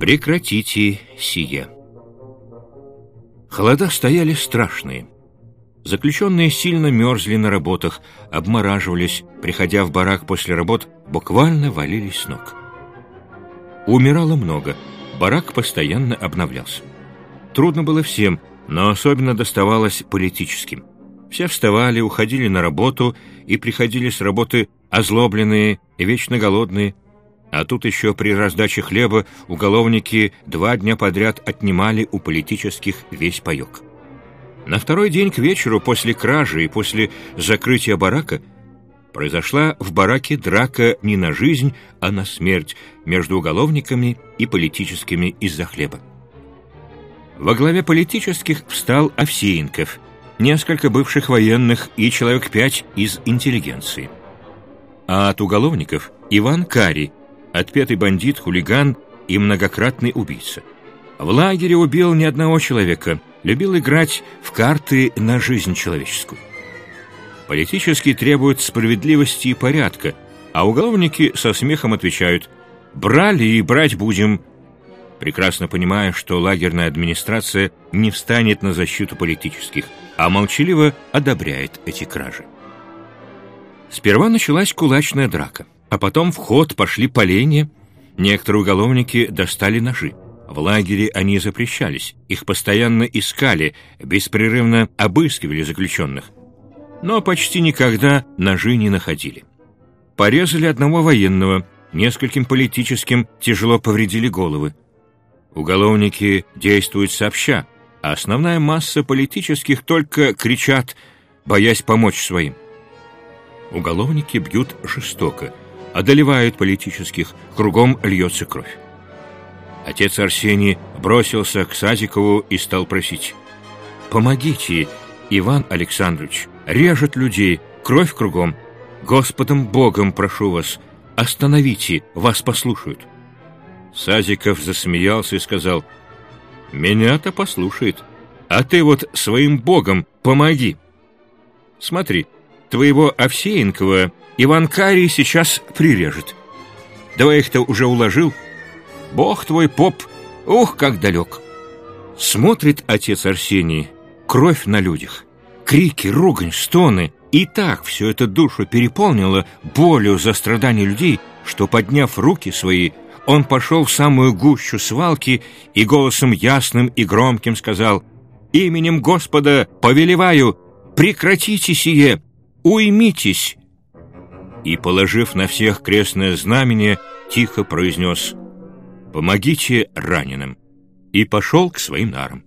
Прекратите сие. Холода стояли страшные. Заключенные сильно мерзли на работах, обмораживались, приходя в барак после работ, буквально валились с ног. Умирало много, барак постоянно обновлялся. Трудно было всем, но особенно доставалось политическим. Все вставали, уходили на работу и приходили с работы озлобленные вечно голодные, а тут еще при раздаче хлеба уголовники два дня подряд отнимали у политических весь паек. На второй день к вечеру после кражи и после закрытия барака произошла в бараке драка не на жизнь, а на смерть между уголовниками и политическими из-за хлеба. Во главе политических встал Овсеенков, несколько бывших военных и человек пять из интеллигенции. А от уголовников Иван Кари, отпетый бандит, хулиган и многократный убийца. В лагере убил ни одного человека, любил играть в карты на жизнь человеческую. Политически требуют справедливости и порядка, а уголовники со смехом отвечают «брали и брать будем», прекрасно понимая, что лагерная администрация не встанет на защиту политических, а молчаливо одобряет эти кражи. Сперва началась кулачная драка, а потом в ход пошли поленья, некоторые уголовники достали ножи. В лагере они запрещались, их постоянно искали, беспрерывно обыскивали заключенных. Но почти никогда ножи не находили. Порезали одного военного, нескольким политическим тяжело повредили головы. Уголовники действуют сообща, а основная масса политических только кричат, боясь помочь своим. Уголовники бьют жестоко, одолевают политических, кругом льется кровь. Отец Арсений бросился к Садикову и стал просить. «Помогите, Иван Александрович, режет людей, кровь кругом. Господом Богом прошу вас, остановите, вас послушают». Сазиков засмеялся и сказал, «Меня-то послушает, а ты вот своим богом помоги. Смотри, твоего Овсеенкова Иван Карий сейчас прирежет. Давай их-то уже уложил. Бог твой, поп, ух, как далек!» Смотрит отец Арсений, кровь на людях, крики, ругань, стоны. И так все это душу переполнило болью за страдания людей, что, подняв руки свои, он пошел в самую гущу свалки и голосом ясным и громким сказал «Именем Господа повелеваю, прекратите сие, уймитесь!» И, положив на всех крестное знамение, тихо произнес «Помогите раненым!» и пошел к своим нарам.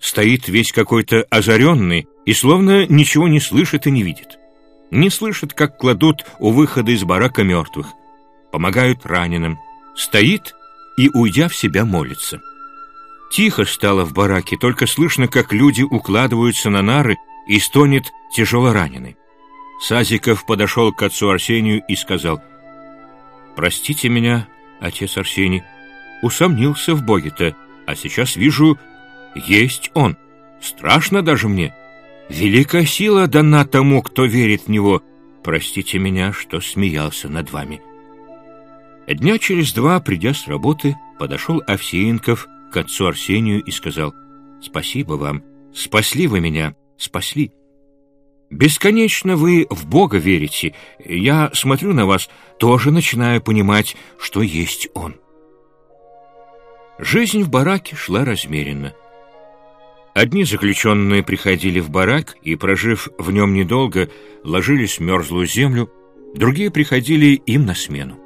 Стоит весь какой-то озаренный и словно ничего не слышит и не видит. Не слышит, как кладут у выхода из барака мертвых, помогают раненым, стоит и, уйдя в себя, молится. Тихо стало в бараке, только слышно, как люди укладываются на нары и стонет тяжело раненый. Сазиков подошел к отцу Арсению и сказал, «Простите меня, отец Арсений, усомнился в Боге-то, а сейчас вижу, есть он. Страшно даже мне. Великая сила дана тому, кто верит в него. Простите меня, что смеялся над вами». Дня через два, придя с работы, подошел Овсеенков к отцу Арсению и сказал, «Спасибо вам, спасли вы меня, спасли. Бесконечно вы в Бога верите. Я смотрю на вас, тоже начинаю понимать, что есть Он». Жизнь в бараке шла размеренно. Одни заключенные приходили в барак и, прожив в нем недолго, ложились в мерзлую землю, другие приходили им на смену.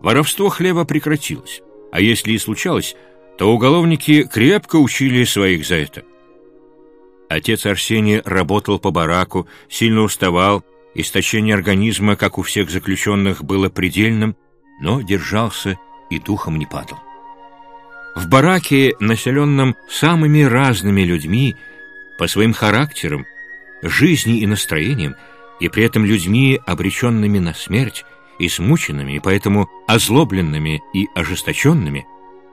Воровство хлеба прекратилось, а если и случалось, то уголовники крепко учили своих за это. Отец Арсений работал по бараку, сильно уставал, истощение организма, как у всех заключенных, было предельным, но держался и духом не падал. В бараке, населенном самыми разными людьми, по своим характерам, жизни и настроениям, и при этом людьми, обреченными на смерть, и смученными, и поэтому озлобленными и ожесточенными,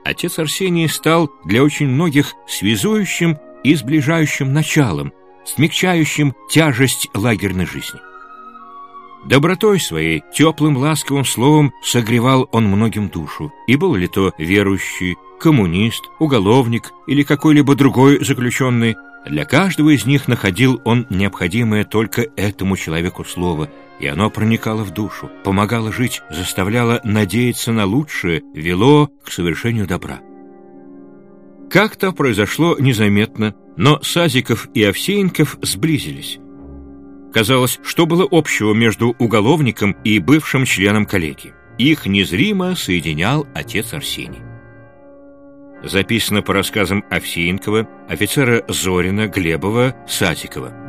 отец Арсений стал для очень многих связующим и сближающим началом, смягчающим тяжесть лагерной жизни. Добротой своей, теплым ласковым словом согревал он многим душу, и был ли то верующий, коммунист, уголовник или какой-либо другой заключенный, для каждого из них находил он необходимое только этому человеку слово, и оно проникало в душу, помогало жить, заставляло надеяться на лучшее, вело к совершению добра. Как-то произошло незаметно, но Сазиков и Овсеенков сблизились. Казалось, что было общего между уголовником и бывшим членом коллегии. Их незримо соединял отец Арсений. Записано по рассказам Овсеенкова, офицера Зорина, Глебова, Сазикова.